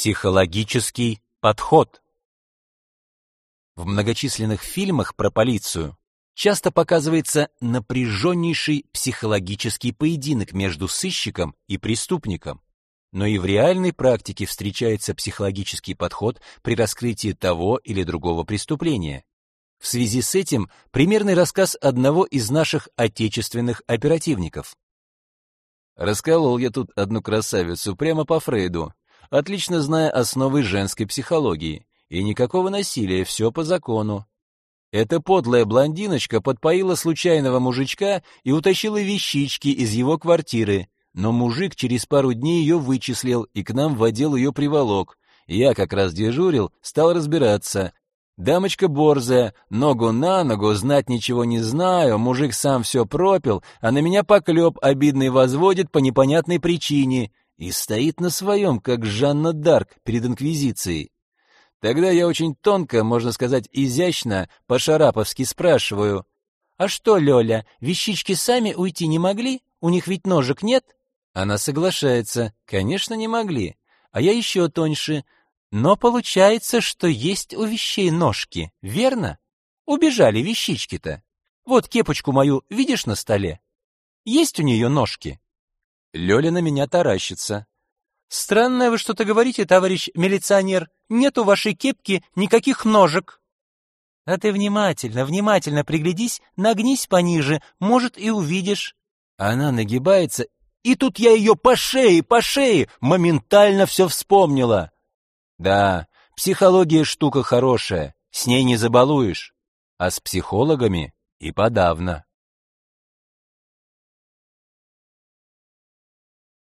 Психологический подход. В многочисленных фильмах про полицию часто показывается напряженнейший психологический поединок между сыщиком и преступником. Но и в реальной практике встречается психологический подход при раскрытии того или другого преступления. В связи с этим примерный рассказ одного из наших отечественных оперативников. Расколол я тут одну красавицу прямо по Фрейду, отлично зная основы женской психологии. И никакого насилия, все по закону. Эта подлая блондиночка подпоила случайного мужичка и утащила вещички из его квартиры, но мужик через пару дней ее вычислил и к нам в отдел ее приволок. Я как раз дежурил, стал разбираться. Дамочка борзая, ногу на ногу, знать ничего не знаю, мужик сам все пропил, а на меня поклеп обидный возводит по непонятной причине и стоит на своем, как Жанна Дарк перед Инквизицией. Тогда я очень тонко, можно сказать, изящно, по-шараповски спрашиваю. «А что, Лёля, вещички сами уйти не могли? У них ведь ножек нет?» Она соглашается. «Конечно, не могли. А я еще тоньше. Но получается, что есть у вещей ножки, верно? Убежали вещички-то. Вот кепочку мою видишь на столе? Есть у нее ножки?» Лёля на меня таращится. «Странное вы что-то говорите, товарищ милиционер. Нет у вашей кепки никаких ножек». «А ты внимательно, внимательно приглядись, нагнись пониже, может, и увидишь». Она нагибается, и тут я ее по шее, по шее, моментально все вспомнила. Да, психология штука хорошая, с ней не забалуешь, а с психологами и подавно.